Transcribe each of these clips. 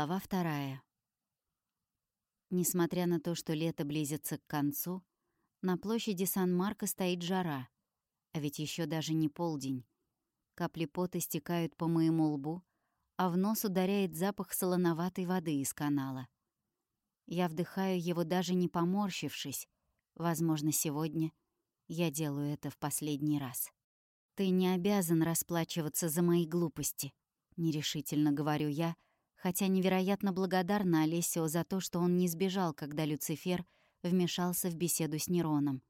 Глава вторая. Несмотря на то, что лето близится к концу, на площади Сан-Марко стоит жара, а ведь еще даже не полдень. Капли пота стекают по моему лбу, а в нос ударяет запах солоноватой воды из канала. Я вдыхаю его даже не поморщившись. Возможно, сегодня я делаю это в последний раз. «Ты не обязан расплачиваться за мои глупости», — нерешительно говорю я, — хотя невероятно благодарна Олесио за то, что он не сбежал, когда Люцифер вмешался в беседу с Нероном.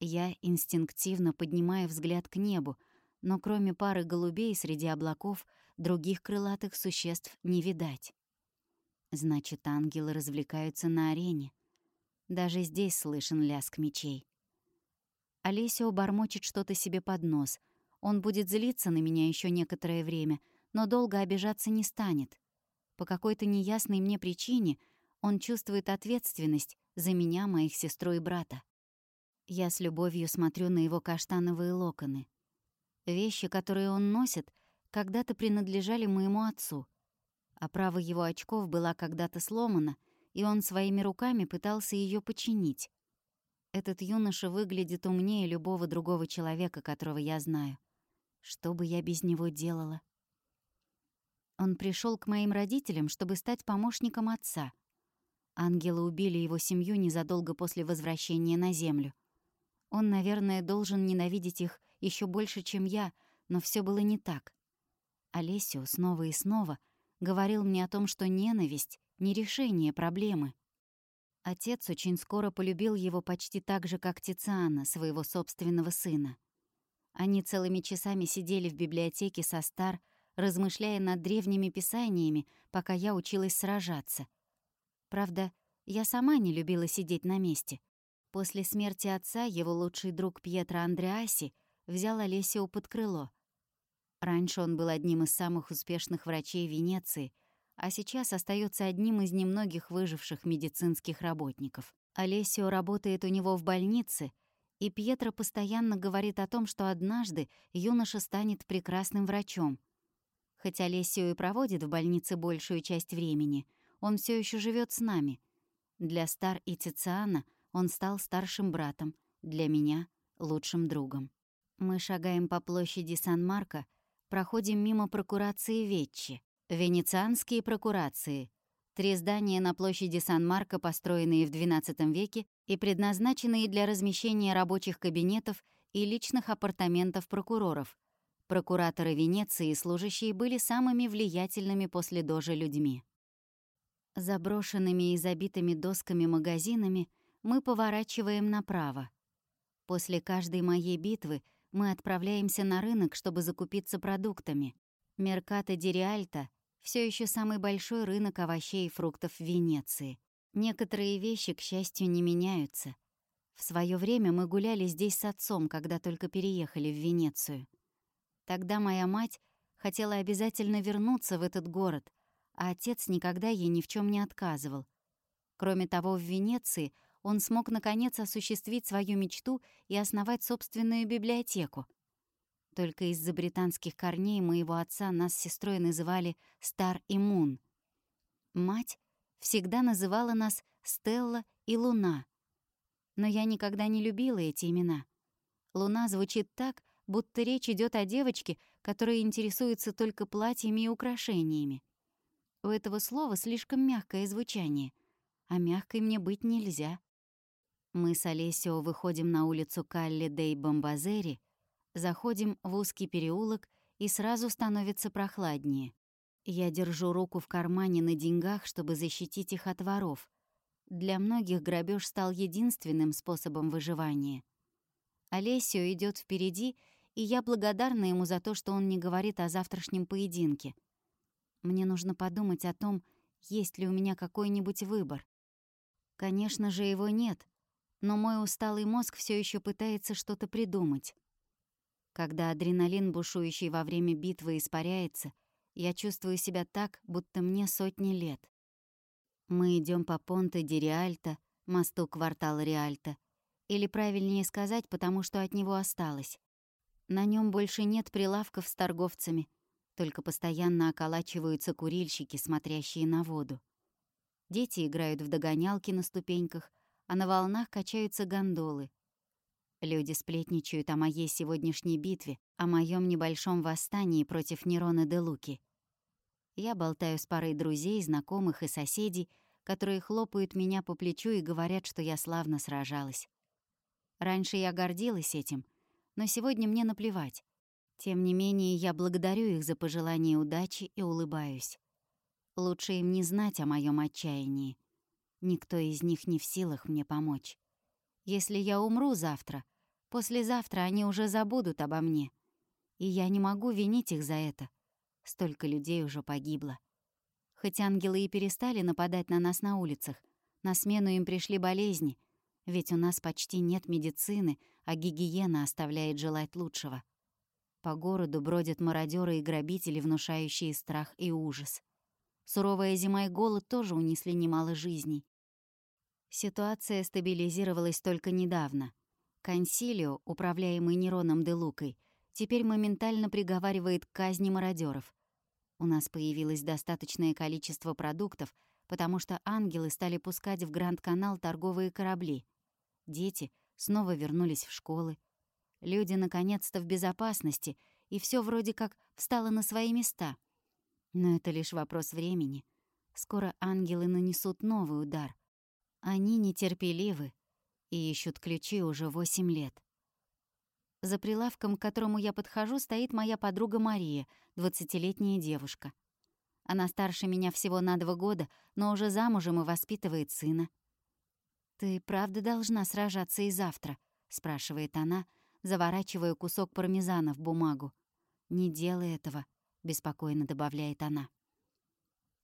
Я инстинктивно поднимаю взгляд к небу, но кроме пары голубей среди облаков других крылатых существ не видать. Значит, ангелы развлекаются на арене. Даже здесь слышен лязг мечей. Олесио бормочет что-то себе под нос. Он будет злиться на меня еще некоторое время — но долго обижаться не станет. По какой-то неясной мне причине он чувствует ответственность за меня, моих сестру и брата. Я с любовью смотрю на его каштановые локоны. Вещи, которые он носит, когда-то принадлежали моему отцу. Оправа его очков была когда-то сломана, и он своими руками пытался ее починить. Этот юноша выглядит умнее любого другого человека, которого я знаю. Что бы я без него делала? Он пришел к моим родителям, чтобы стать помощником отца. Ангелы убили его семью незадолго после возвращения на Землю. Он, наверное, должен ненавидеть их еще больше, чем я, но все было не так. Олесио снова и снова говорил мне о том, что ненависть — не решение проблемы. Отец очень скоро полюбил его почти так же, как Тициана, своего собственного сына. Они целыми часами сидели в библиотеке со Стар, размышляя над древними писаниями, пока я училась сражаться. Правда, я сама не любила сидеть на месте. После смерти отца его лучший друг Пьетро Андреаси взял Олесио под крыло. Раньше он был одним из самых успешных врачей Венеции, а сейчас остается одним из немногих выживших медицинских работников. Олесио работает у него в больнице, и Пьетро постоянно говорит о том, что однажды юноша станет прекрасным врачом — Хотя Олесио и проводит в больнице большую часть времени, он все еще живет с нами. Для Стар и Тициана он стал старшим братом, для меня — лучшим другом. Мы шагаем по площади Сан-Марко, проходим мимо прокурации Веччи, венецианские прокурации, три здания на площади Сан-Марко, построенные в XII веке и предназначенные для размещения рабочих кабинетов и личных апартаментов прокуроров — Прокураторы Венеции и служащие были самыми влиятельными после Дожи людьми. Заброшенными и забитыми досками магазинами мы поворачиваем направо. После каждой моей битвы мы отправляемся на рынок, чтобы закупиться продуктами. Меркато ди Риальто — все еще самый большой рынок овощей и фруктов в Венеции. Некоторые вещи, к счастью, не меняются. В свое время мы гуляли здесь с отцом, когда только переехали в Венецию. Тогда моя мать хотела обязательно вернуться в этот город, а отец никогда ей ни в чем не отказывал. Кроме того, в Венеции он смог наконец осуществить свою мечту и основать собственную библиотеку. Только из-за британских корней моего отца нас с сестрой называли Стар и Мун. Мать всегда называла нас Стелла и Луна. Но я никогда не любила эти имена. Луна звучит так, будто речь идет о девочке, которая интересуется только платьями и украшениями. У этого слова слишком мягкое звучание, а мягкой мне быть нельзя. Мы с Олесио выходим на улицу Калли Дей Бомбазери, заходим в узкий переулок и сразу становится прохладнее. Я держу руку в кармане на деньгах, чтобы защитить их от воров. Для многих грабеж стал единственным способом выживания. Олесио идет впереди и я благодарна ему за то, что он не говорит о завтрашнем поединке. Мне нужно подумать о том, есть ли у меня какой-нибудь выбор. Конечно же, его нет, но мой усталый мозг все еще пытается что-то придумать. Когда адреналин, бушующий во время битвы, испаряется, я чувствую себя так, будто мне сотни лет. Мы идем по Понте ди Риальто, мосту квартала Риальто, или правильнее сказать, потому что от него осталось. На нем больше нет прилавков с торговцами, Только постоянно околачиваются курильщики, смотрящие на воду. Дети играют в догонялки на ступеньках, а на волнах качаются гондолы. Люди сплетничают о моей сегодняшней битве, о моем небольшом восстании против Нерона де Луки. Я болтаю с парой друзей, знакомых и соседей, которые хлопают меня по плечу и говорят, что я славно сражалась. Раньше я гордилась этим, но сегодня мне наплевать. Тем не менее, я благодарю их за пожелание удачи и улыбаюсь. Лучше им не знать о моем отчаянии. Никто из них не в силах мне помочь. Если я умру завтра, послезавтра они уже забудут обо мне. И я не могу винить их за это. Столько людей уже погибло. Хоть ангелы и перестали нападать на нас на улицах, на смену им пришли болезни, ведь у нас почти нет медицины, а гигиена оставляет желать лучшего. По городу бродят мародеры и грабители, внушающие страх и ужас. Суровая зима и голод тоже унесли немало жизней. Ситуация стабилизировалась только недавно. Консилио, управляемый Нероном де Лукой, теперь моментально приговаривает к казни мародеров. У нас появилось достаточное количество продуктов, потому что ангелы стали пускать в Гранд-канал торговые корабли. Дети снова вернулись в школы. Люди наконец-то в безопасности, и все вроде как встало на свои места — но это лишь вопрос времени. Скоро ангелы нанесут новый удар. Они нетерпеливы и ищут ключи уже восемь лет. За прилавком, к которому я подхожу, стоит моя подруга Мария, двадцатилетняя девушка. Она старше меня всего на два года, но уже замужем и воспитывает сына. «Ты правда должна сражаться и завтра?» — спрашивает она, заворачивая кусок пармезана в бумагу. «Не делай этого», — беспокойно добавляет она.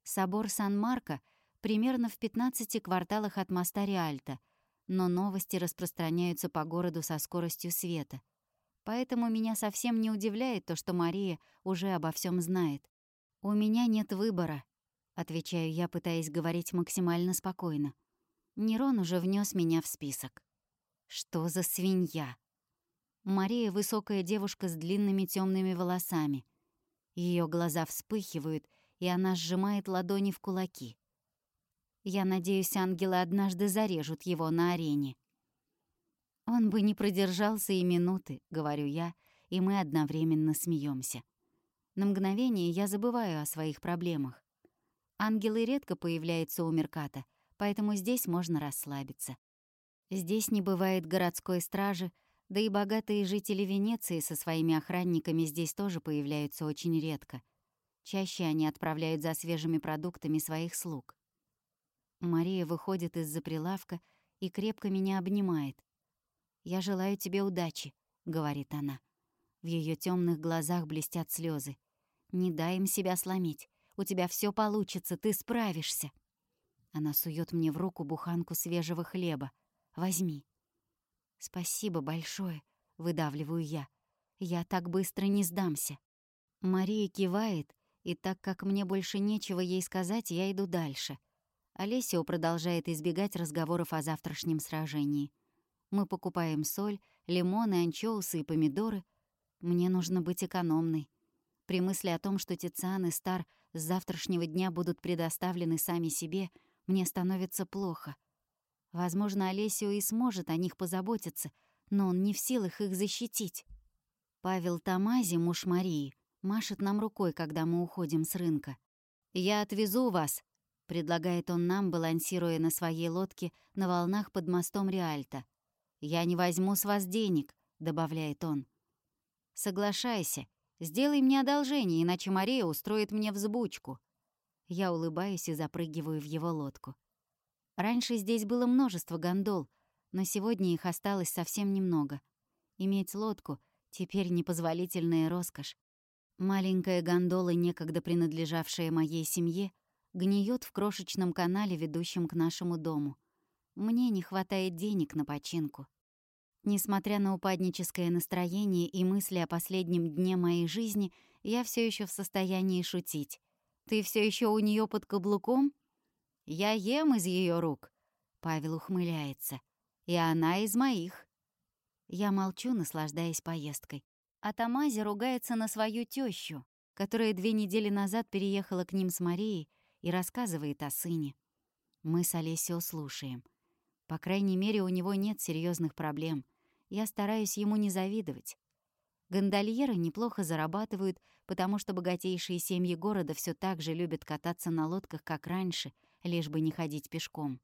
Собор Сан-Марко примерно в 15 кварталах от моста Риальто, но новости распространяются по городу со скоростью света. Поэтому меня совсем не удивляет то, что Мария уже обо всем знает. «У меня нет выбора», — отвечаю я, пытаясь говорить максимально спокойно. Нерон уже внес меня в список. «Что за свинья?» Мария — высокая девушка с длинными темными волосами — ее глаза вспыхивают, и она сжимает ладони в кулаки. Я надеюсь, ангелы однажды зарежут его на арене. Он бы не продержался и минуты, говорю я, и мы одновременно смеемся. На мгновение я забываю о своих проблемах. Ангелы редко появляются у Мерката, поэтому здесь можно расслабиться. Здесь не бывает городской стражи, да и богатые жители Венеции со своими охранниками здесь тоже появляются очень редко. Чаще они отправляют за свежими продуктами своих слуг. Мария выходит из-за прилавка и крепко меня обнимает. «Я желаю тебе удачи», — говорит она. В ее темных глазах блестят слезы. «Не дай им себя сломить. У тебя все получится, ты справишься». Она сует мне в руку буханку свежего хлеба. «Возьми». «Спасибо большое», — выдавливаю я. «Я так быстро не сдамся». Мария кивает, и так как мне больше нечего ей сказать, я иду дальше. Олесио продолжает избегать разговоров о завтрашнем сражении. Мы покупаем соль, лимоны, анчоусы и помидоры. Мне нужно быть экономной. При мысли о том, что Тициан и Стар с завтрашнего дня будут предоставлены сами себе, мне становится плохо. Возможно, Олесио и сможет о них позаботиться, но он не в силах их защитить. Павел Тамази, муж Марии, машет нам рукой, когда мы уходим с рынка. «Я отвезу вас», — предлагает он нам, балансируя на своей лодке на волнах под мостом Риальто. «Я не возьму с вас денег», — добавляет он. «Соглашайся. Сделай мне одолжение, иначе Мария устроит мне взбучку». Я улыбаюсь и запрыгиваю в его лодку. Раньше здесь было множество гондол, но сегодня их осталось совсем немного. Иметь лодку — теперь непозволительная роскошь. Маленькая гондола, некогда принадлежавшая моей семье, гниет в крошечном канале, ведущем к нашему дому. Мне не хватает денег на починку. Несмотря на упадническое настроение и мысли о последнем дне моей жизни, я все еще в состоянии шутить. «Ты все еще у нее под каблуком?» Я ем из ее рук. Павел ухмыляется. И она из моих. Я молчу, наслаждаясь поездкой. А Тамази ругается на свою тещу. которая две недели назад переехала к ним с Марией и рассказывает о сыне. Мы с Олесио слушаем. По крайней мере, у него нет серьезных проблем. Я стараюсь ему не завидовать. Гондольеры неплохо зарабатывают, потому что богатейшие семьи города все так же любят кататься на лодках, как раньше, лишь бы не ходить пешком.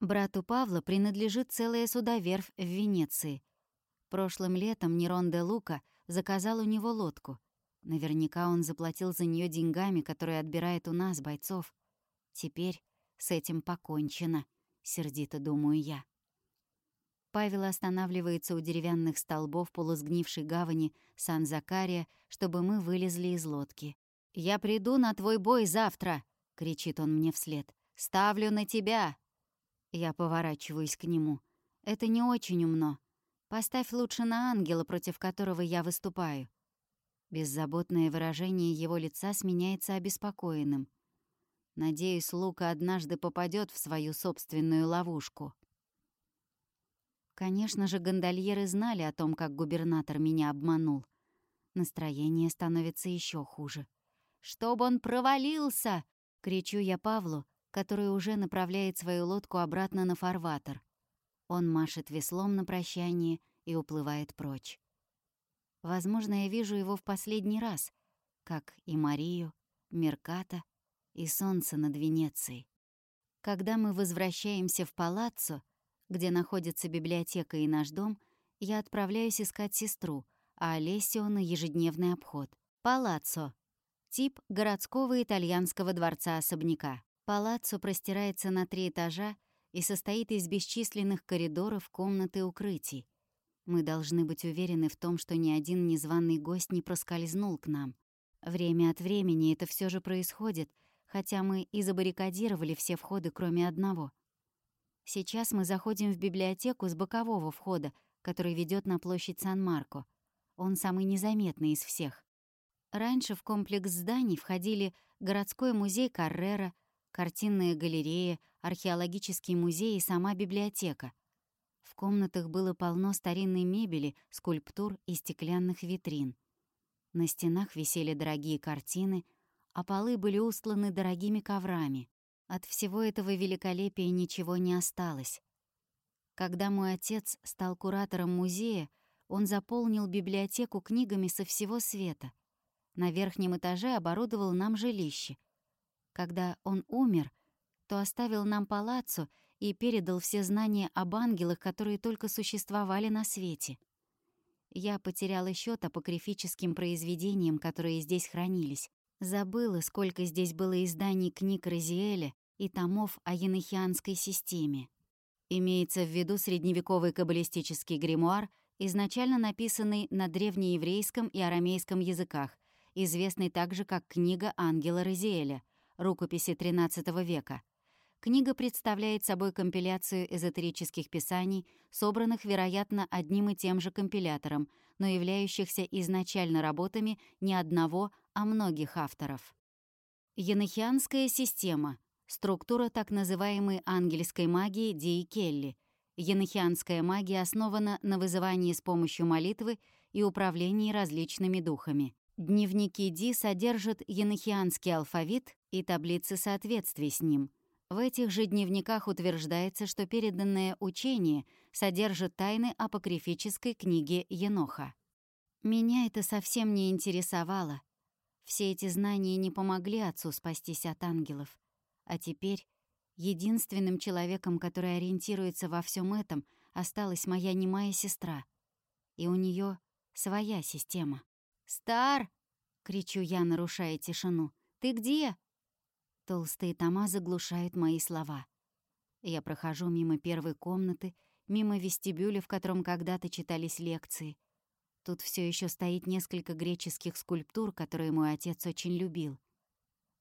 Брату Павла принадлежит целая судоверфь в Венеции. Прошлым летом Нерон де Лука заказал у него лодку. Наверняка он заплатил за нее деньгами, которые отбирает у нас, бойцов. Теперь с этим покончено, сердито думаю я. Павел останавливается у деревянных столбов полусгнившей гавани Сан-Закария, чтобы мы вылезли из лодки. «Я приду на твой бой завтра!» — кричит он мне вслед. «Ставлю на тебя!» Я поворачиваюсь к нему. «Это не очень умно. Поставь лучше на ангела, против которого я выступаю». Беззаботное выражение его лица сменяется обеспокоенным. Надеюсь, Лука однажды попадет в свою собственную ловушку. Конечно же, гондольеры знали о том, как губернатор меня обманул. Настроение становится еще хуже. «Чтоб он провалился!» — кричу я Павлу, который уже направляет свою лодку обратно на фарватер. Он машет веслом на прощание и уплывает прочь. Возможно, я вижу его в последний раз, как и Марию, Мерката и солнце над Венецией. Когда мы возвращаемся в палаццо, где находится библиотека и наш дом, я отправляюсь искать сестру, а Олесио на ежедневный обход. Палаццо. Тип городского итальянского дворца-особняка. Палаццо простирается на три этажа и состоит из бесчисленных коридоров, комнат и укрытий. Мы должны быть уверены в том, что ни один незваный гость не проскользнул к нам. Время от времени это все же происходит, хотя мы и забаррикадировали все входы, кроме одного — Сейчас мы заходим в библиотеку с бокового входа, который ведет на площадь Сан-Марко. Он самый незаметный из всех. Раньше в комплекс зданий входили городской музей Каррера, картинная галерея, археологический музей и сама библиотека. В комнатах было полно старинной мебели, скульптур и стеклянных витрин. На стенах висели дорогие картины, а полы были устланы дорогими коврами. От всего этого великолепия ничего не осталось. Когда мой отец стал куратором музея, он заполнил библиотеку книгами со всего света. На верхнем этаже оборудовал нам жилище. Когда он умер, то оставил нам палаццо и передал все знания об ангелах, которые только существовали на свете. Я потеряла счет апокрифическим произведениям, которые здесь хранились. Забыла, сколько здесь было изданий книг Розиэля и томов о енохианской системе. Имеется в виду средневековый каббалистический гримуар, изначально написанный на древнееврейском и арамейском языках, известный также как «Книга ангела Розиэля», рукописи XIII века. Книга представляет собой компиляцию эзотерических писаний, собранных, вероятно, одним и тем же компилятором, но являющихся изначально работами не одного, а многих авторов. Енохианская система — структура так называемой ангельской магии Ди Келли. Енохианская магия основана на вызывании с помощью молитвы и управлении различными духами. Дневники Ди содержат енохианский алфавит и таблицы соответствий с ним. В этих же дневниках утверждается, что переданное учение содержит тайны апокрифической книги Еноха. Меня это совсем не интересовало. Все эти знания не помогли отцу спастись от ангелов. А теперь единственным человеком, который ориентируется во всем этом, осталась моя немая сестра. И у нее своя система. «Стар!» — кричу я, нарушая тишину. «Ты где?» Толстые тома заглушают мои слова. Я прохожу мимо первой комнаты, мимо вестибюля, в котором когда-то читались лекции, Тут все еще стоит несколько греческих скульптур, которые мой отец очень любил.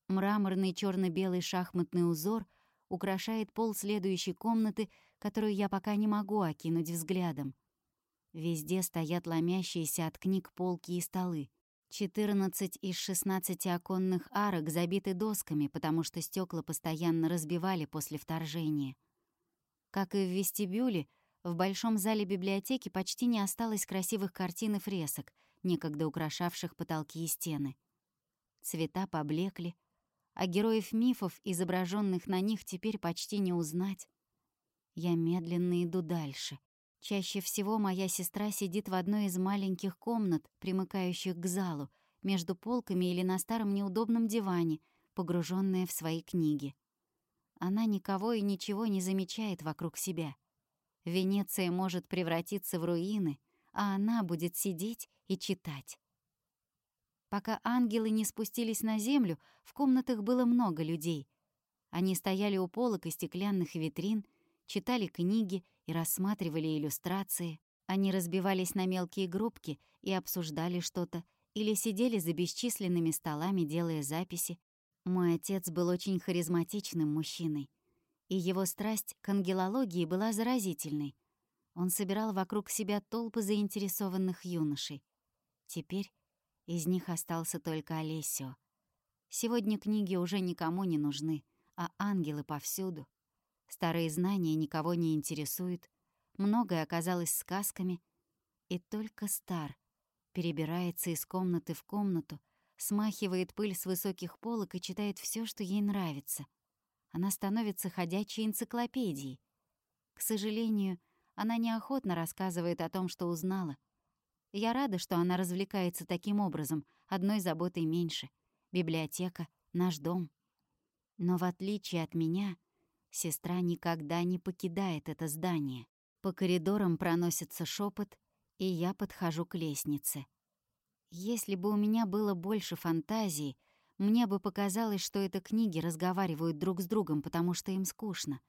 Мраморный черно белый шахматный узор украшает пол следующей комнаты, которую я пока не могу окинуть взглядом. Везде стоят ломящиеся от книг полки и столы. 14 из 16 оконных арок забиты досками, потому что стекла постоянно разбивали после вторжения. Как и в вестибюле, в большом зале библиотеки почти не осталось красивых картин и фресок, некогда украшавших потолки и стены. цвета поблекли, а героев мифов, изображенных на них, теперь почти не узнать. Я медленно иду дальше. Чаще всего моя сестра сидит в одной из маленьких комнат, примыкающих к залу, между полками или на старом неудобном диване, погруженная в свои книги. Она никого и ничего не замечает вокруг себя. Венеция может превратиться в руины, а она будет сидеть и читать. Пока ангелы не спустились на землю, в комнатах было много людей. Они стояли у полок и стеклянных витрин, читали книги и рассматривали иллюстрации. Они разбивались на мелкие группки и обсуждали что-то, или сидели за бесчисленными столами, делая записи. Мой отец был очень харизматичным мужчиной, и его страсть к ангелологии была заразительной. Он собирал вокруг себя толпы заинтересованных юношей. Теперь из них остался только Олесио. Сегодня книги уже никому не нужны, а ангелы повсюду. Старые знания никого не интересуют, многое оказалось сказками, и только Стар перебирается из комнаты в комнату, смахивает пыль с высоких полок и читает все, что ей нравится. Она становится ходячей энциклопедией. К сожалению, она неохотно рассказывает о том, что узнала. Я рада, что она развлекается таким образом, одной заботой меньше. Библиотека — наш дом. Но в отличие от меня, Сестра никогда не покидает это здание. По коридорам проносится шепот, и я подхожу к лестнице. Если бы у меня было больше фантазии, мне бы показалось, что это книги разговаривают друг с другом, потому что им скучно.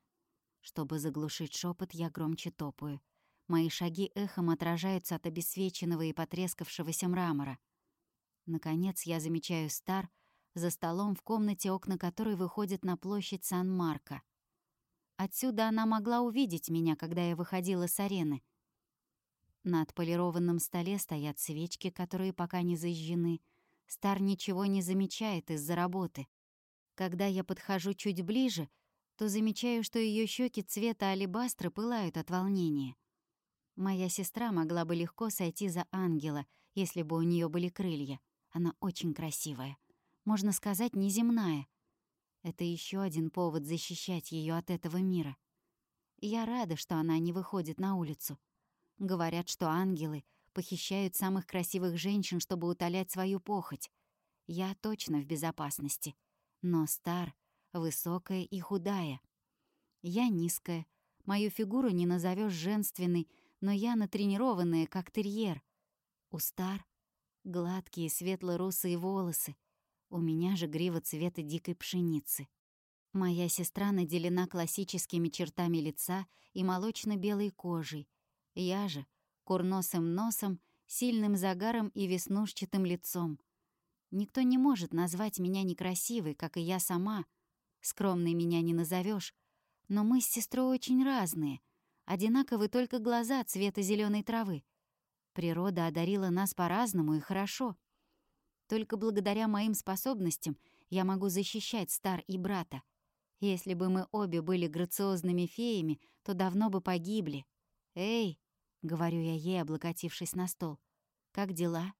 Чтобы заглушить шепот, я громче топаю. Мои шаги эхом отражаются от обесвеченного и потрескавшегося мрамора. Наконец я замечаю Стар за столом в комнате, окна которой выходят на площадь Сан-Марко. Отсюда она могла увидеть меня, когда я выходила с арены. На отполированном столе стоят свечки, которые пока не зажжены. Стар ничего не замечает из-за работы. Когда я подхожу чуть ближе, то замечаю, что ее щеки цвета алебастра пылают от волнения. Моя сестра могла бы легко сойти за ангела, если бы у нее были крылья. Она очень красивая. Можно сказать, неземная. Это еще один повод защищать ее от этого мира. Я рада, что она не выходит на улицу. Говорят, что ангелы похищают самых красивых женщин, чтобы утолять свою похоть. Я точно в безопасности. Но Стар высокая и худая. Я низкая. Мою фигуру не назовешь женственной, но я натренированная, как терьер. У Стар гладкие светло-русые волосы, у меня же грива цвета дикой пшеницы. Моя сестра наделена классическими чертами лица и молочно-белой кожей. Я же — курносым носом, сильным загаром и веснушчатым лицом. Никто не может назвать меня некрасивой, как и я сама. Скромной меня не назовешь, но мы с сестрой очень разные. Одинаковы только глаза цвета зеленой травы. Природа одарила нас по-разному и хорошо. Только благодаря моим способностям я могу защищать Стар и брата. Если бы мы обе были грациозными феями, то давно бы погибли. «Эй!» — говорю я ей, облокотившись на стол. «Как дела?»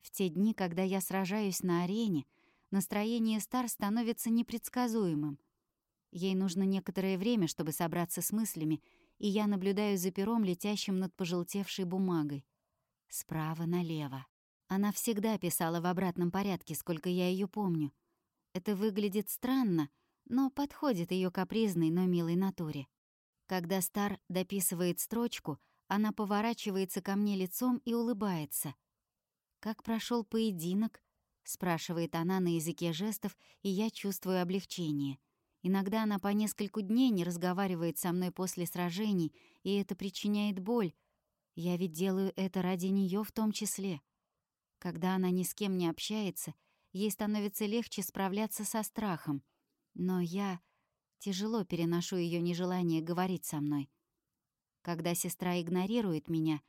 В те дни, когда я сражаюсь на арене, настроение Стар становится непредсказуемым. Ей нужно некоторое время, чтобы собраться с мыслями, и я наблюдаю за пером, летящим над пожелтевшей бумагой. Справа налево. Она всегда писала в обратном порядке, сколько я ее помню. Это выглядит странно, но подходит ее капризной, но милой натуре. Когда Стар дописывает строчку, она поворачивается ко мне лицом и улыбается. «Как прошел поединок?» — спрашивает она на языке жестов, и я чувствую облегчение. Иногда она по нескольку дней не разговаривает со мной после сражений, и это причиняет боль. Я ведь делаю это ради нее в том числе. Когда она ни с кем не общается, ей становится легче справляться со страхом. Но я тяжело переношу ее нежелание говорить со мной. Когда сестра игнорирует меня,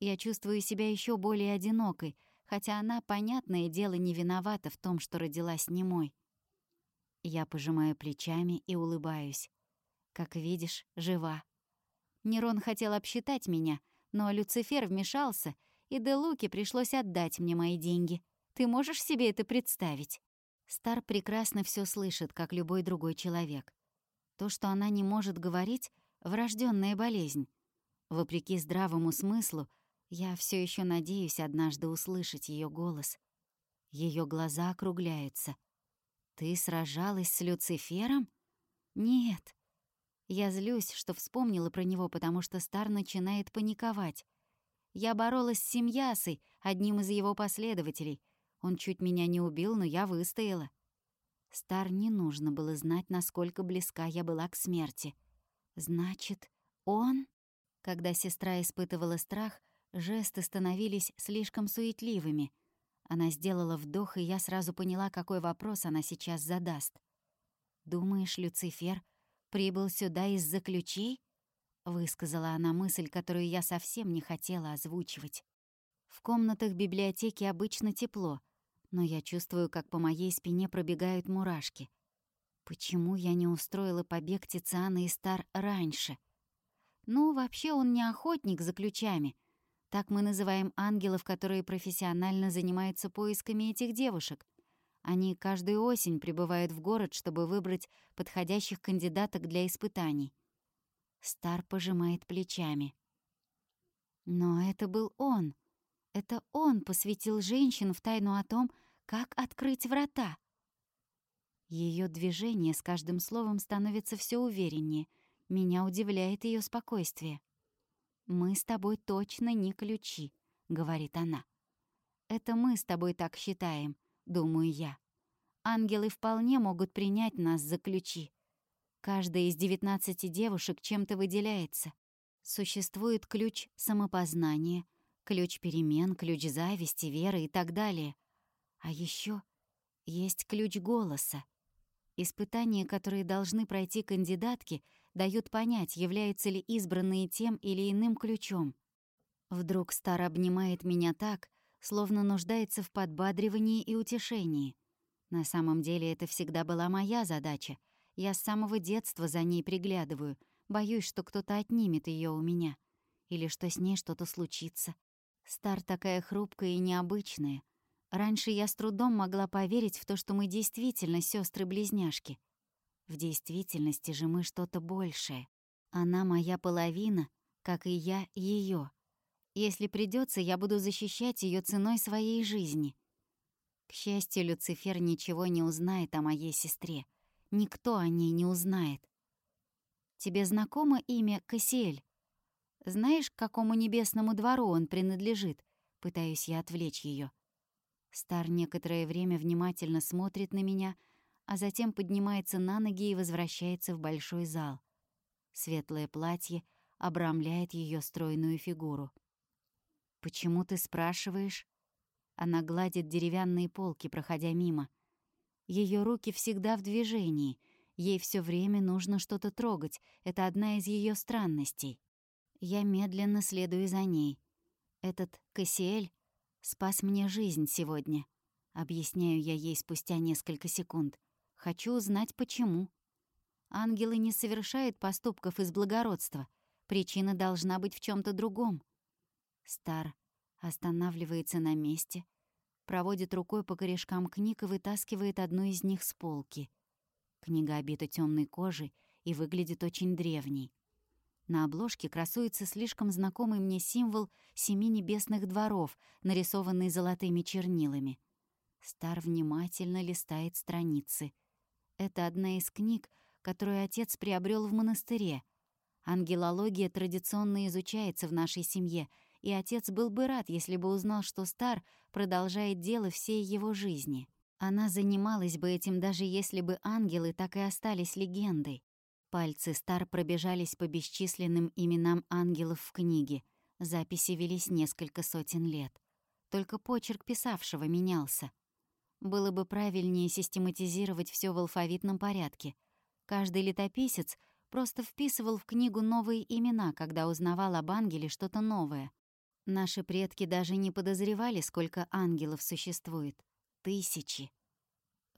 я чувствую себя еще более одинокой, хотя она, понятное дело, не виновата в том, что родилась немой. Я пожимаю плечами и улыбаюсь. Как видишь, жива. Нерон хотел обсчитать меня, но Люцифер вмешался — и Де Луке пришлось отдать мне мои деньги. Ты можешь себе это представить?» Стар прекрасно все слышит, как любой другой человек. То, что она не может говорить — врожденная болезнь. Вопреки здравому смыслу, я все еще надеюсь однажды услышать ее голос. Ее глаза округляются. «Ты сражалась с Люцифером?» «Нет». Я злюсь, что вспомнила про него, потому что Стар начинает паниковать. Я боролась с Семьясой, одним из его последователей. Он чуть меня не убил, но я выстояла. Стар не нужно было знать, насколько близка я была к смерти. Значит, он... Когда сестра испытывала страх, жесты становились слишком суетливыми. Она сделала вдох, и я сразу поняла, какой вопрос она сейчас задаст. «Думаешь, Люцифер прибыл сюда из-за ключей?» — высказала она мысль, которую я совсем не хотела озвучивать. В комнатах библиотеки обычно тепло, но я чувствую, как по моей спине пробегают мурашки. Почему я не устроила побег Тициана и Стар раньше? Ну, вообще он не охотник за ключами. Так мы называем ангелов, которые профессионально занимаются поисками этих девушек. Они каждую осень прибывают в город, чтобы выбрать подходящих кандидаток для испытаний. Стар пожимает плечами. Но это был он. Это он посвятил женщин в тайну о том, как открыть врата. Ее движение с каждым словом становится все увереннее. Меня удивляет ее спокойствие. «Мы с тобой точно не ключи», — говорит она. «Это мы с тобой так считаем», — думаю я. «Ангелы вполне могут принять нас за ключи. Каждая из девятнадцати девушек чем-то выделяется. Существует ключ самопознания, ключ перемен, ключ зависти, веры и так далее. А еще есть ключ голоса. Испытания, которые должны пройти кандидатки, дают понять, являются ли избранные тем или иным ключом. Вдруг Стар обнимает меня так, словно нуждается в подбадривании и утешении. На самом деле это всегда была моя задача. Я с самого детства за ней приглядываю, боюсь, что кто-то отнимет ее у меня. Или что с ней что-то случится. Стар такая хрупкая и необычная. Раньше я с трудом могла поверить в то, что мы действительно сестры близняшки В действительности же мы что-то большее. Она моя половина, как и я ее. Если придется, я буду защищать ее ценой своей жизни. К счастью, Люцифер ничего не узнает о моей сестре. Никто о ней не узнает. Тебе знакомо имя Кассиэль? Знаешь, к какому небесному двору он принадлежит? Пытаюсь я отвлечь ее. Стар некоторое время внимательно смотрит на меня, а затем поднимается на ноги и возвращается в большой зал. Светлое платье обрамляет ее стройную фигуру. «Почему ты спрашиваешь?» Она гладит деревянные полки, проходя мимо. Ее руки всегда в движении. Ей все время нужно что-то трогать. Это одна из ее странностей. Я медленно следую за ней. Этот Кассиэль спас мне жизнь сегодня. Объясняю я ей спустя несколько секунд. Хочу узнать, почему. Ангелы не совершают поступков из благородства. Причина должна быть в чем то другом. Стар останавливается на месте, проводит рукой по корешкам книг и вытаскивает одну из них с полки. Книга обита темной кожей и выглядит очень древней. На обложке красуется слишком знакомый мне символ семи небесных дворов, нарисованный золотыми чернилами. Стар внимательно листает страницы. Это одна из книг, которую отец приобрел в монастыре. Ангелология традиционно изучается в нашей семье, и отец был бы рад, если бы узнал, что Стар продолжает дело всей его жизни. Она занималась бы этим, даже если бы ангелы так и остались легендой. Пальцы Стар пробежались по бесчисленным именам ангелов в книге. Записи велись несколько сотен лет. Только почерк писавшего менялся. Было бы правильнее систематизировать все в алфавитном порядке. Каждый летописец просто вписывал в книгу новые имена, когда узнавал об ангеле что-то новое. Наши предки даже не подозревали, сколько ангелов существует. Тысячи.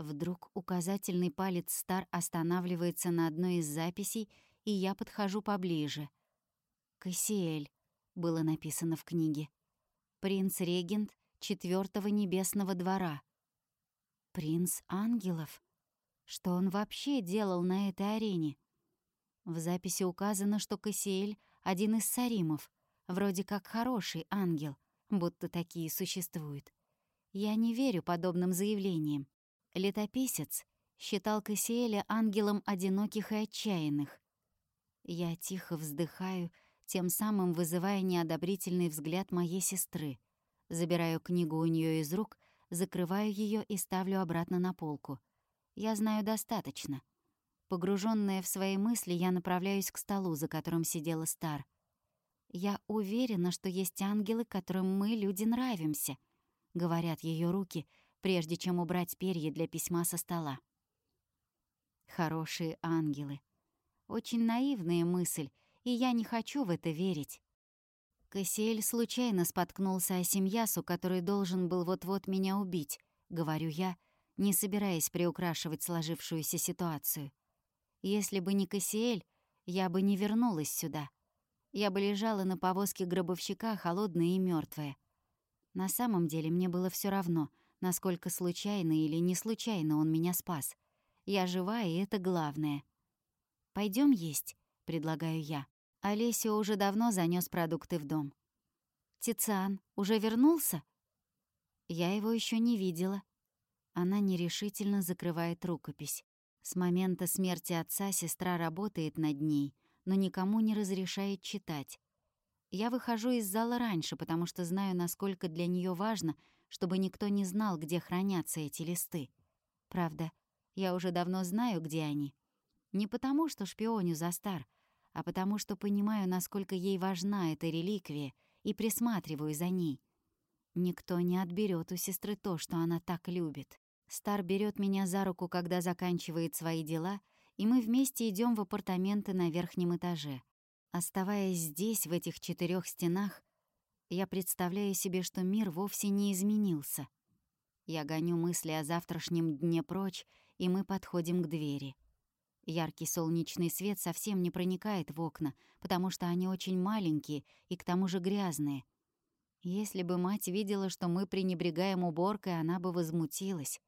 Вдруг указательный палец Стар останавливается на одной из записей, и я подхожу поближе. «Кассиэль» было написано в книге. «Принц-регент четвертого небесного двора. Принц ангелов? Что он вообще делал на этой арене? В записи указано, что Кассиэль — один из саримов, вроде как хороший ангел, будто такие существуют. Я не верю подобным заявлениям. Летописец считал Кассиэля ангелом одиноких и отчаянных. Я тихо вздыхаю, тем самым вызывая неодобрительный взгляд моей сестры. Забираю книгу у нее из рук, закрываю ее и ставлю обратно на полку. Я знаю достаточно. Погруженная в свои мысли, я направляюсь к столу, за которым сидела Стар. «Я уверена, что есть ангелы, которым мы, люди, нравимся», — говорят ее руки, прежде чем убрать перья для письма со стола. Хорошие ангелы. Очень наивная мысль, и я не хочу в это верить. Кассиэль случайно споткнулся о семьясу, который должен был вот-вот меня убить, говорю я, не собираясь приукрашивать сложившуюся ситуацию. Если бы не Кассиэль, я бы не вернулась сюда. Я бы лежала на повозке гробовщика, холодная и мертвая. На самом деле мне было все равно, насколько случайно или не случайно он меня спас. Я жива, и это главное. Пойдем есть», — предлагаю я. Олесио уже давно занес продукты в дом. «Тициан уже вернулся?» «Я его еще не видела». Она нерешительно закрывает рукопись. С момента смерти отца сестра работает над ней, но никому не разрешает читать. Я выхожу из зала раньше, потому что знаю, насколько для нее важно, чтобы никто не знал, где хранятся эти листы. Правда, я уже давно знаю, где они. Не потому, что шпионю за стар, а потому, что понимаю, насколько ей важна эта реликвия, и присматриваю за ней. Никто не отберет у сестры то, что она так любит. Стар берет меня за руку, когда заканчивает свои дела, и мы вместе идем в апартаменты на верхнем этаже. Оставаясь здесь, в этих четырех стенах, я представляю себе, что мир вовсе не изменился. Я гоню мысли о завтрашнем дне прочь, и мы подходим к двери. Яркий солнечный свет совсем не проникает в окна, потому что они очень маленькие и к тому же грязные. Если бы мать видела, что мы пренебрегаем уборкой, она бы возмутилась.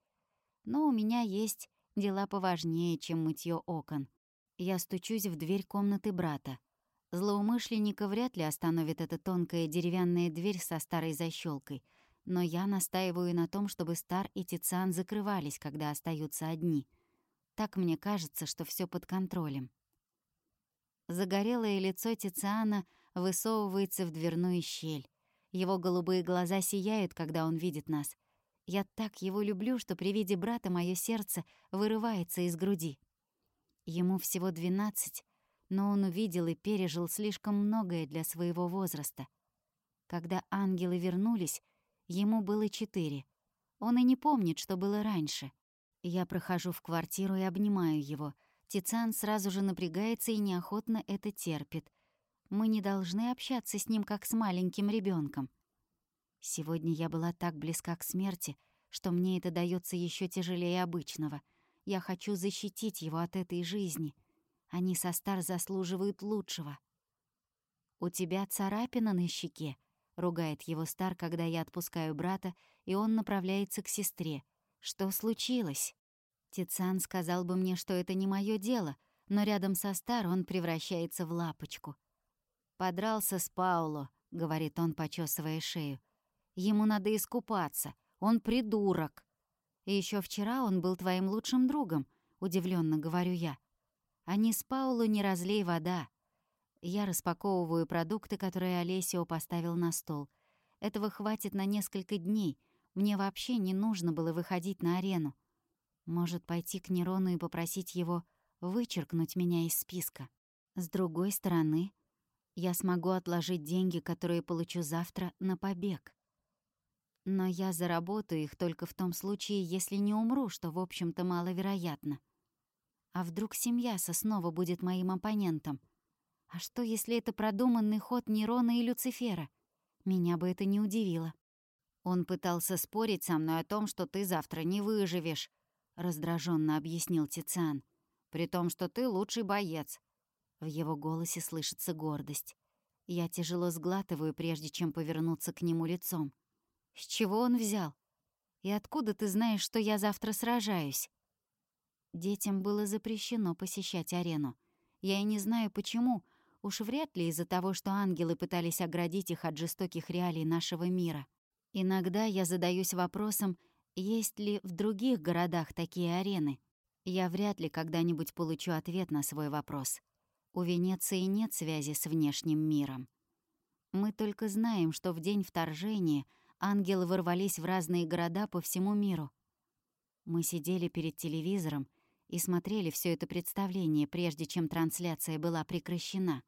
Но у меня есть дела поважнее, чем мытье окон. Я стучусь в дверь комнаты брата. Злоумышленника вряд ли остановит эта тонкая деревянная дверь со старой защелкой, но я настаиваю на том, чтобы Стар и Тициан закрывались, когда остаются одни — так мне кажется, что все под контролем. Загорелое лицо Тициана высовывается в дверную щель. Его голубые глаза сияют, когда он видит нас. Я так его люблю, что при виде брата мое сердце вырывается из груди. Ему всего двенадцать, но он увидел и пережил слишком многое для своего возраста. Когда ангелы вернулись, ему было четыре. Он и не помнит, что было раньше — я прохожу в квартиру и обнимаю его. Тициан сразу же напрягается и неохотно это терпит. Мы не должны общаться с ним, как с маленьким ребенком. Сегодня я была так близка к смерти, что мне это дается еще тяжелее обычного. Я хочу защитить его от этой жизни. Они со стар заслуживают лучшего. «У тебя царапина на щеке», — ругает его стар, когда я отпускаю брата, и он направляется к сестре — что случилось? Тициан сказал бы мне, что это не мое дело, но рядом со Стар он превращается в лапочку. «Подрался с Пауло», — говорит он, почесывая шею. «Ему надо искупаться. Он придурок». «И ещё вчера он был твоим лучшим другом», — удивленно говорю я. «Они с Пауло не разлей вода». Я распаковываю продукты, которые Олесио поставил на стол. Этого хватит на несколько дней — мне вообще не нужно было выходить на арену. Может, пойти к Нерону и попросить его вычеркнуть меня из списка. С другой стороны, я смогу отложить деньги, которые получу завтра, на побег. Но я заработаю их только в том случае, если не умру, что, в общем-то, маловероятно. А вдруг семья снова будет моим оппонентом? А что, если это продуманный ход Нерона и Люцифера? Меня бы это не удивило. Он пытался спорить со мной о том, что ты завтра не выживешь, раздраженно объяснил Тициан. При том, что ты лучший боец. В его голосе слышится гордость. Я тяжело сглатываю, прежде чем повернуться к нему лицом. С чего он взял? И откуда ты знаешь, что я завтра сражаюсь? Детям было запрещено посещать арену. Я и не знаю почему, уж вряд ли из-за того, что ангелы пытались оградить их от жестоких реалий нашего мира. Иногда я задаюсь вопросом, есть ли в других городах такие арены. Я вряд ли когда-нибудь получу ответ на свой вопрос. У Венеции нет связи с внешним миром. Мы только знаем, что в день вторжения ангелы ворвались в разные города по всему миру. Мы сидели перед телевизором и смотрели все это представление, прежде чем трансляция была прекращена.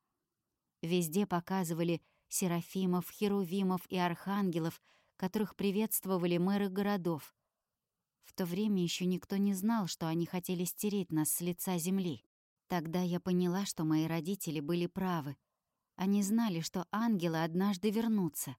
Везде показывали серафимов, херувимов и архангелов, которых приветствовали мэры городов. В то время еще никто не знал, что они хотели стереть нас с лица земли. Тогда я поняла, что мои родители были правы. Они знали, что ангелы однажды вернутся.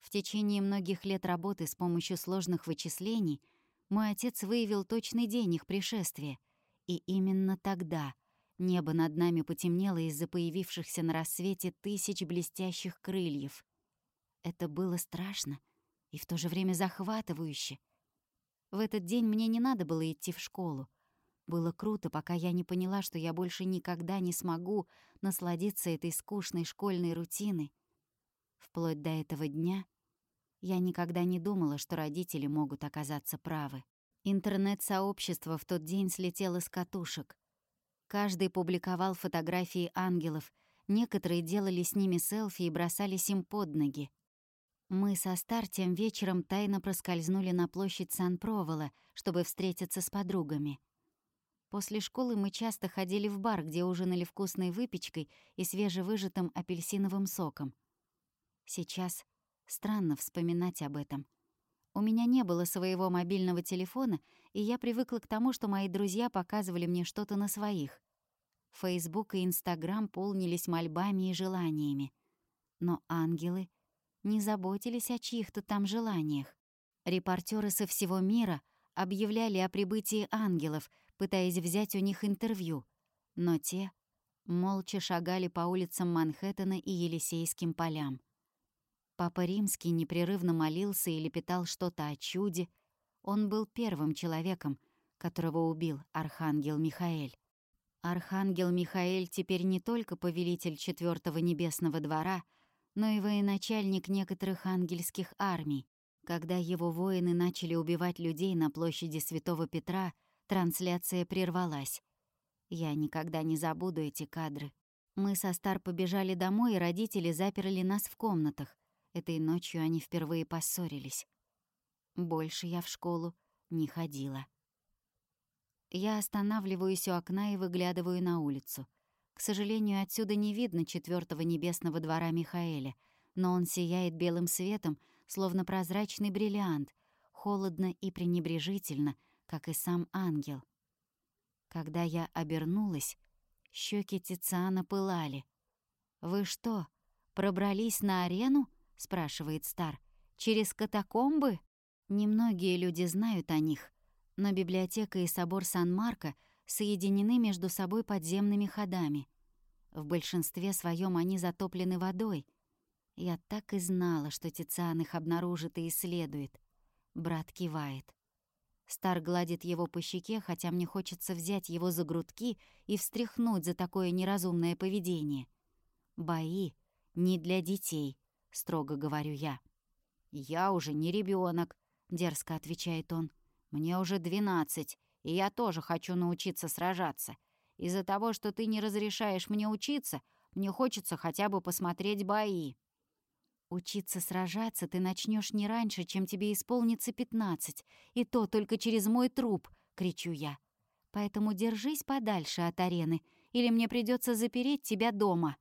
В течение многих лет работы с помощью сложных вычислений мой отец выявил точный день их пришествия. И именно тогда небо над нами потемнело из-за появившихся на рассвете тысяч блестящих крыльев. Это было страшно и в то же время захватывающе. В этот день мне не надо было идти в школу. Было круто, пока я не поняла, что я больше никогда не смогу насладиться этой скучной школьной рутиной. Вплоть до этого дня я никогда не думала, что родители могут оказаться правы. Интернет-сообщество в тот день слетело с катушек. Каждый публиковал фотографии ангелов, некоторые делали с ними селфи и бросались им под ноги. Мы со Стар тем вечером тайно проскользнули на площадь Сан-Провола, чтобы встретиться с подругами. После школы мы часто ходили в бар, где ужинали вкусной выпечкой и свежевыжатым апельсиновым соком. Сейчас странно вспоминать об этом. У меня не было своего мобильного телефона, и я привыкла к тому, что мои друзья показывали мне что-то на своих. Фейсбук и Инстаграм полнились мольбами и желаниями. Но ангелы не заботились о чьих-то там желаниях. Репортеры со всего мира объявляли о прибытии ангелов, пытаясь взять у них интервью, но те молча шагали по улицам Манхэттена и Елисейским полям. Папа Римский непрерывно молился и лепетал что-то о чуде. Он был первым человеком, которого убил Архангел Михаэль. Архангел Михаэль теперь не только повелитель четвертого небесного двора — но и военачальник некоторых ангельских армий. Когда его воины начали убивать людей на площади Святого Петра, трансляция прервалась. Я никогда не забуду эти кадры. Мы со Стар побежали домой, и родители заперли нас в комнатах. Этой ночью они впервые поссорились. Больше я в школу не ходила. Я останавливаюсь у окна и выглядываю на улицу. К сожалению, отсюда не видно четвертого небесного двора Михаэля, но он сияет белым светом, словно прозрачный бриллиант, холодно и пренебрежительно, как и сам ангел. Когда я обернулась, щеки Тициана пылали. «Вы что, пробрались на арену?» — спрашивает Стар. «Через катакомбы?» Немногие люди знают о них, но библиотека и собор Сан-Марко — соединены между собой подземными ходами. В большинстве своем они затоплены водой. Я так и знала, что Тициан их обнаружит и исследует. Брат кивает. Стар гладит его по щеке, хотя мне хочется взять его за грудки и встряхнуть за такое неразумное поведение. «Бои не для детей», — строго говорю я. «Я уже не ребенок, дерзко отвечает он. «Мне уже двенадцать, и я тоже хочу научиться сражаться. Из-за того, что ты не разрешаешь мне учиться, мне хочется хотя бы посмотреть бои». «Учиться сражаться ты начнешь не раньше, чем тебе исполнится пятнадцать, и то только через мой труп», — кричу я. «Поэтому держись подальше от арены, или мне придется запереть тебя дома».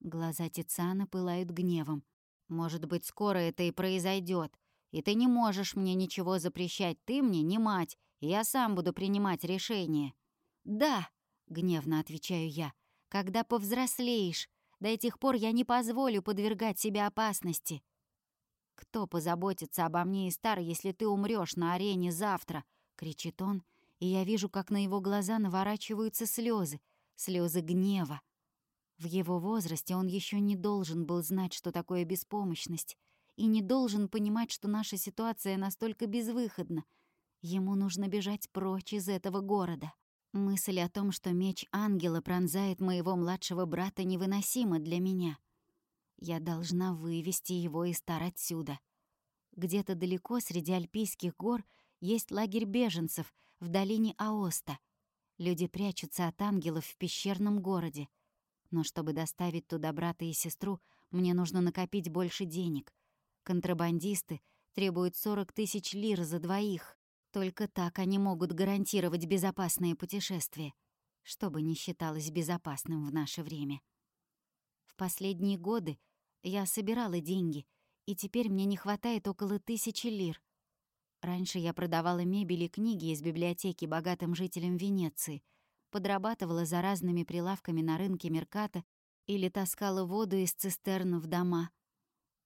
Глаза Тициана пылают гневом. «Может быть, скоро это и произойдет, и ты не можешь мне ничего запрещать, ты мне не мать, я сам буду принимать решение». «Да», — гневно отвечаю я, — «когда повзрослеешь. До этих пор я не позволю подвергать себя опасности». «Кто позаботится обо мне и стар, если ты умрёшь на арене завтра?» — кричит он, и я вижу, как на его глаза наворачиваются слезы, слезы гнева. В его возрасте он еще не должен был знать, что такое беспомощность, и не должен понимать, что наша ситуация настолько безвыходна. Ему нужно бежать прочь из этого города. Мысль о том, что меч ангела пронзает моего младшего брата, невыносима для меня. Я должна вывести его из Тар отсюда. Где-то далеко среди альпийских гор есть лагерь беженцев в долине Аоста. Люди прячутся от ангелов в пещерном городе. Но чтобы доставить туда брата и сестру, мне нужно накопить больше денег. Контрабандисты требуют 40 тысяч лир за двоих. Только так они могут гарантировать безопасное путешествие, что бы ни считалось безопасным в наше время. В последние годы я собирала деньги, и теперь мне не хватает около тысячи лир. Раньше я продавала мебель и книги из библиотеки богатым жителям Венеции, подрабатывала за разными прилавками на рынке Мерката или таскала воду из цистерн в дома.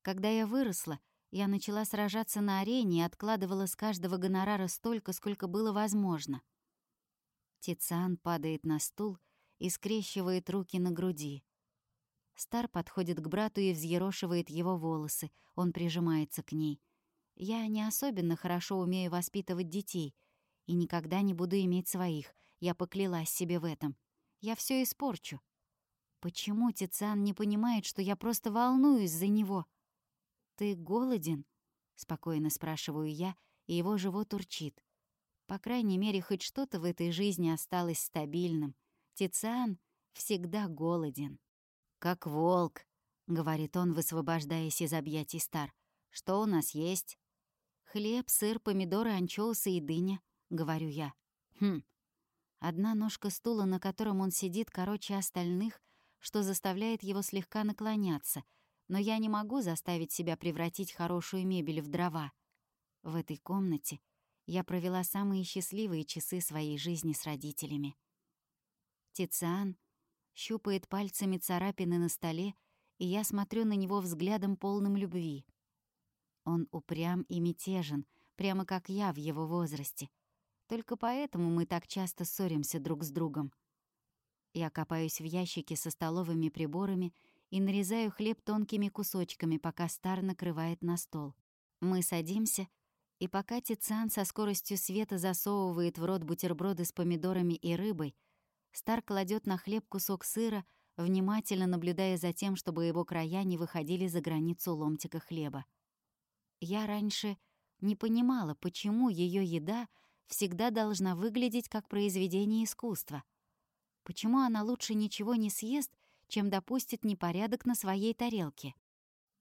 Когда я выросла — я начала сражаться на арене и откладывала с каждого гонорара столько, сколько было возможно. Тициан падает на стул и скрещивает руки на груди. Стар подходит к брату и взъерошивает его волосы. Он прижимается к ней. Я не особенно хорошо умею воспитывать детей и никогда не буду иметь своих. Я поклялась себе в этом. Я все испорчу. Почему Тициан не понимает, что я просто волнуюсь за него? «Ты голоден?» — спокойно спрашиваю я, и его живот урчит. По крайней мере, хоть что-то в этой жизни осталось стабильным. Тициан всегда голоден. «Как волк», — говорит он, высвобождаясь из объятий стар. «Что у нас есть?» «Хлеб, сыр, помидоры, анчоусы и дыня», — говорю я. «Хм». Одна ножка стула, на котором он сидит, короче остальных, что заставляет его слегка наклоняться — но я не могу заставить себя превратить хорошую мебель в дрова. В этой комнате я провела самые счастливые часы своей жизни с родителями. Тициан щупает пальцами царапины на столе, и я смотрю на него взглядом полным любви. Он упрям и мятежен, прямо как я в его возрасте. Только поэтому мы так часто ссоримся друг с другом. Я копаюсь в ящике со столовыми приборами и нарезаю хлеб тонкими кусочками, пока Стар накрывает на стол. Мы садимся, и пока Тициан со скоростью света засовывает в рот бутерброды с помидорами и рыбой, Стар кладет на хлеб кусок сыра, внимательно наблюдая за тем, чтобы его края не выходили за границу ломтика хлеба. Я раньше не понимала, почему ее еда всегда должна выглядеть как произведение искусства. Почему она лучше ничего не съест чем допустит непорядок на своей тарелке.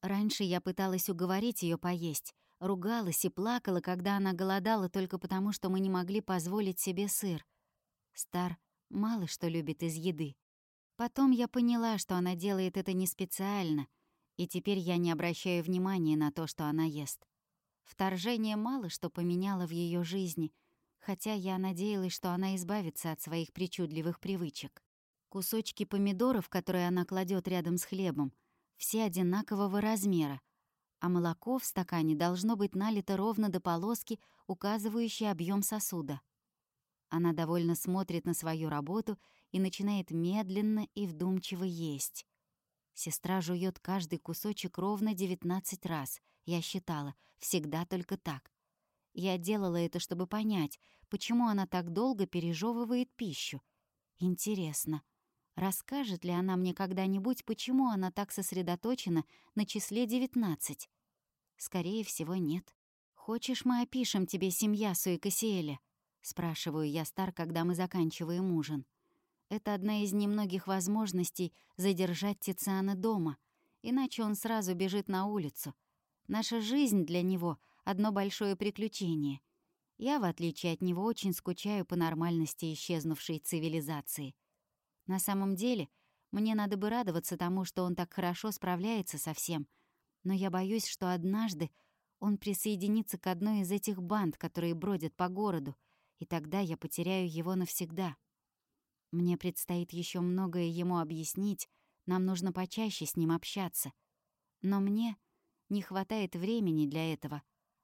Раньше я пыталась уговорить ее поесть, ругалась и плакала, когда она голодала только потому, что мы не могли позволить себе сыр. Стар мало что любит из еды. Потом я поняла, что она делает это не специально, и теперь я не обращаю внимания на то, что она ест. Вторжение мало что поменяло в ее жизни, хотя я надеялась, что она избавится от своих причудливых привычек. Кусочки помидоров, которые она кладет рядом с хлебом, все одинакового размера, а молоко в стакане должно быть налито ровно до полоски, указывающей объем сосуда. Она довольно смотрит на свою работу и начинает медленно и вдумчиво есть. Сестра жует каждый кусочек ровно 19 раз. Я считала, всегда только так. Я делала это, чтобы понять, почему она так долго пережевывает пищу. Интересно, Расскажет ли она мне когда-нибудь, почему она так сосредоточена на числе 19? Скорее всего, нет. «Хочешь, мы опишем тебе семья Суикасиэля?» — спрашиваю я Стар, когда мы заканчиваем ужин. Это одна из немногих возможностей задержать Тициана дома, иначе он сразу бежит на улицу. Наша жизнь для него — одно большое приключение. Я, в отличие от него, очень скучаю по нормальности исчезнувшей цивилизации. На самом деле, мне надо бы радоваться тому, что он так хорошо справляется со всем, но я боюсь, что однажды он присоединится к одной из этих банд, которые бродят по городу, и тогда я потеряю его навсегда. Мне предстоит еще многое ему объяснить, нам нужно почаще с ним общаться. Но мне не хватает времени для этого,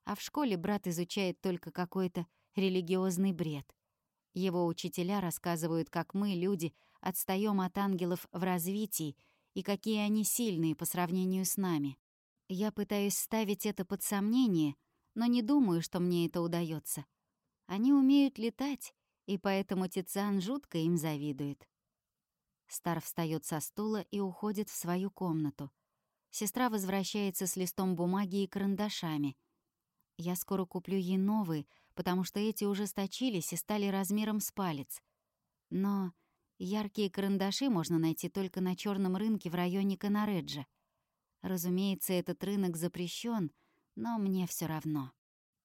а в школе брат изучает только какой-то религиозный бред. Его учителя рассказывают, как мы, люди, отстаём от ангелов в развитии и какие они сильные по сравнению с нами. Я пытаюсь ставить это под сомнение, но не думаю, что мне это удается. Они умеют летать, и поэтому Тициан жутко им завидует. Стар встает со стула и уходит в свою комнату. Сестра возвращается с листом бумаги и карандашами. Я скоро куплю ей новые, потому что эти уже сточились и стали размером с палец. Но яркие карандаши можно найти только на черном рынке в районе Канареджа. Разумеется, этот рынок запрещен, но мне все равно.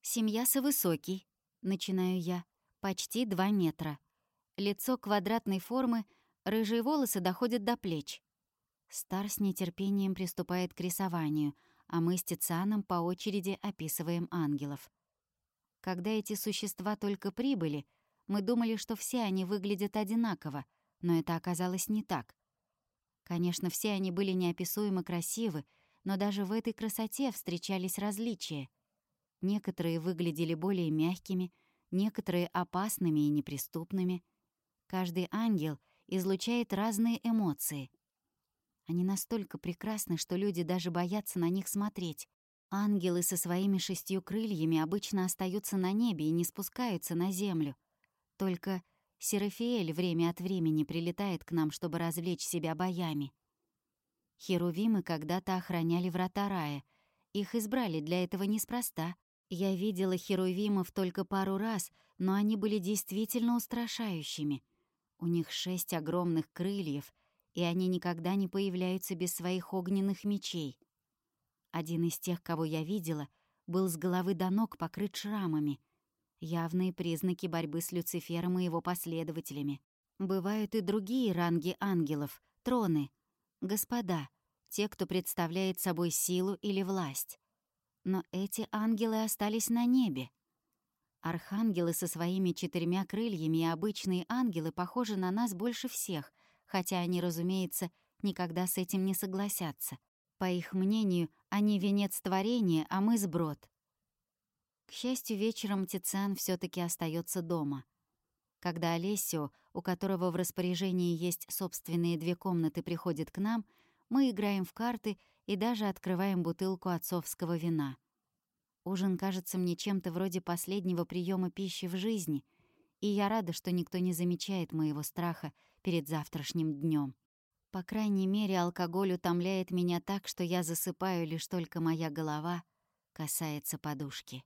Семья Совысокий, начинаю я, почти два метра. Лицо квадратной формы, рыжие волосы доходят до плеч. Стар с нетерпением приступает к рисованию, а мы с Тицианом по очереди описываем ангелов. Когда эти существа только прибыли, мы думали, что все они выглядят одинаково, но это оказалось не так. Конечно, все они были неописуемо красивы, но даже в этой красоте встречались различия. Некоторые выглядели более мягкими, некоторые — опасными и неприступными. Каждый ангел излучает разные эмоции — они настолько прекрасны, что люди даже боятся на них смотреть. Ангелы со своими шестью крыльями обычно остаются на небе и не спускаются на землю. Только Серафиэль время от времени прилетает к нам, чтобы развлечь себя боями. Херувимы когда-то охраняли врата рая. Их избрали для этого неспроста. Я видела херувимов только пару раз, но они были действительно устрашающими. У них шесть огромных крыльев — и они никогда не появляются без своих огненных мечей. Один из тех, кого я видела, был с головы до ног покрыт шрамами. Явные признаки борьбы с Люцифером и его последователями. Бывают и другие ранги ангелов, троны, господа, те, кто представляет собой силу или власть. Но эти ангелы остались на небе. Архангелы со своими четырьмя крыльями и обычные ангелы похожи на нас больше всех — хотя они, разумеется, никогда с этим не согласятся. По их мнению, они венец творения, а мы сброд. К счастью, вечером Тициан все таки остается дома. Когда Олесио, у которого в распоряжении есть собственные две комнаты, приходит к нам, мы играем в карты и даже открываем бутылку отцовского вина. Ужин кажется мне чем-то вроде последнего приема пищи в жизни, и я рада, что никто не замечает моего страха перед завтрашним днем. По крайней мере, алкоголь утомляет меня так, что я засыпаю, лишь только моя голова касается подушки.